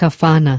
Kafana.